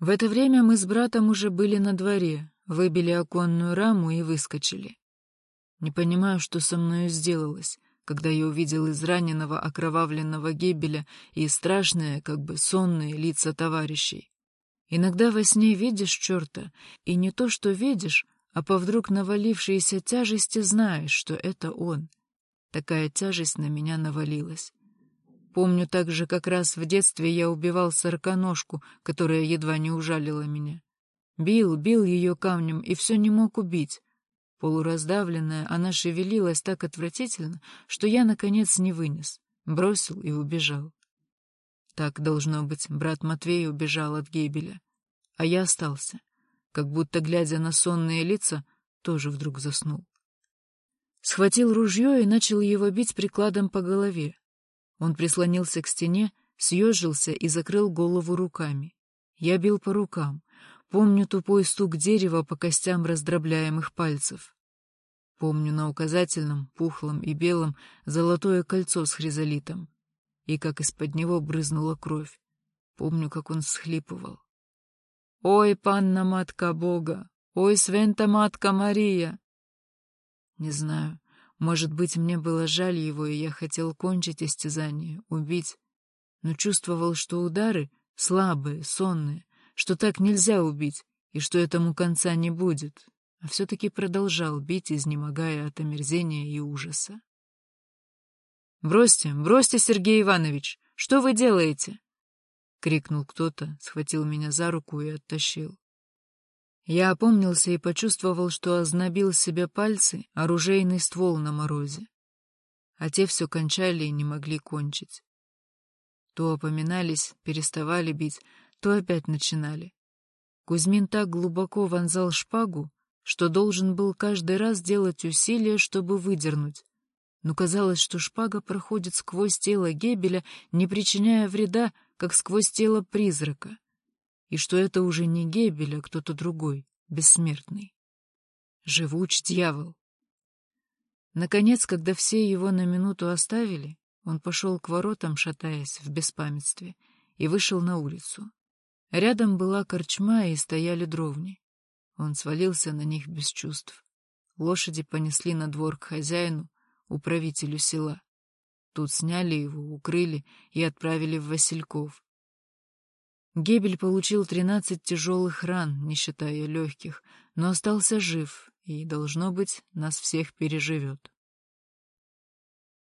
В это время мы с братом уже были на дворе, выбили оконную раму и выскочили. Не понимаю, что со мною сделалось, когда я увидел израненного окровавленного Гебеля и страшные, как бы сонные лица товарищей. Иногда во сне видишь черта, и не то, что видишь, а по вдруг навалившейся тяжести знаешь, что это он. Такая тяжесть на меня навалилась. Помню также, как раз в детстве я убивал сороконожку, которая едва не ужалила меня. Бил, бил ее камнем и все не мог убить. Полураздавленная, она шевелилась так отвратительно, что я, наконец, не вынес, бросил и убежал. Так, должно быть, брат Матвей убежал от гибели, а я остался, как будто, глядя на сонные лица, тоже вдруг заснул. Схватил ружье и начал его бить прикладом по голове. Он прислонился к стене, съежился и закрыл голову руками. Я бил по рукам. Помню тупой стук дерева по костям раздробляемых пальцев. Помню на указательном, пухлом и белом золотое кольцо с хризолитом. И как из-под него брызнула кровь. Помню, как он всхлипывал. «Ой, панна матка Бога! Ой, свента матка Мария!» Не знаю, может быть, мне было жаль его, и я хотел кончить истязание, убить, но чувствовал, что удары слабые, сонные, что так нельзя убить, и что этому конца не будет, а все-таки продолжал бить, изнемогая от омерзения и ужаса. «Бросьте, бросьте, Сергей Иванович! Что вы делаете?» — крикнул кто-то, схватил меня за руку и оттащил. Я опомнился и почувствовал, что ознобил себе пальцы оружейный ствол на морозе. А те все кончали и не могли кончить. То опоминались, переставали бить, то опять начинали. Кузьмин так глубоко вонзал шпагу, что должен был каждый раз делать усилия, чтобы выдернуть. Но казалось, что шпага проходит сквозь тело Гебеля, не причиняя вреда, как сквозь тело призрака и что это уже не Гебель, а кто-то другой, бессмертный. Живуч дьявол. Наконец, когда все его на минуту оставили, он пошел к воротам, шатаясь в беспамятстве, и вышел на улицу. Рядом была корчма, и стояли дровни. Он свалился на них без чувств. Лошади понесли на двор к хозяину, управителю села. Тут сняли его, укрыли и отправили в Васильков, Гебель получил тринадцать тяжелых ран, не считая легких, но остался жив и, должно быть, нас всех переживет.